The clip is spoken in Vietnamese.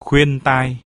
khuyên tai.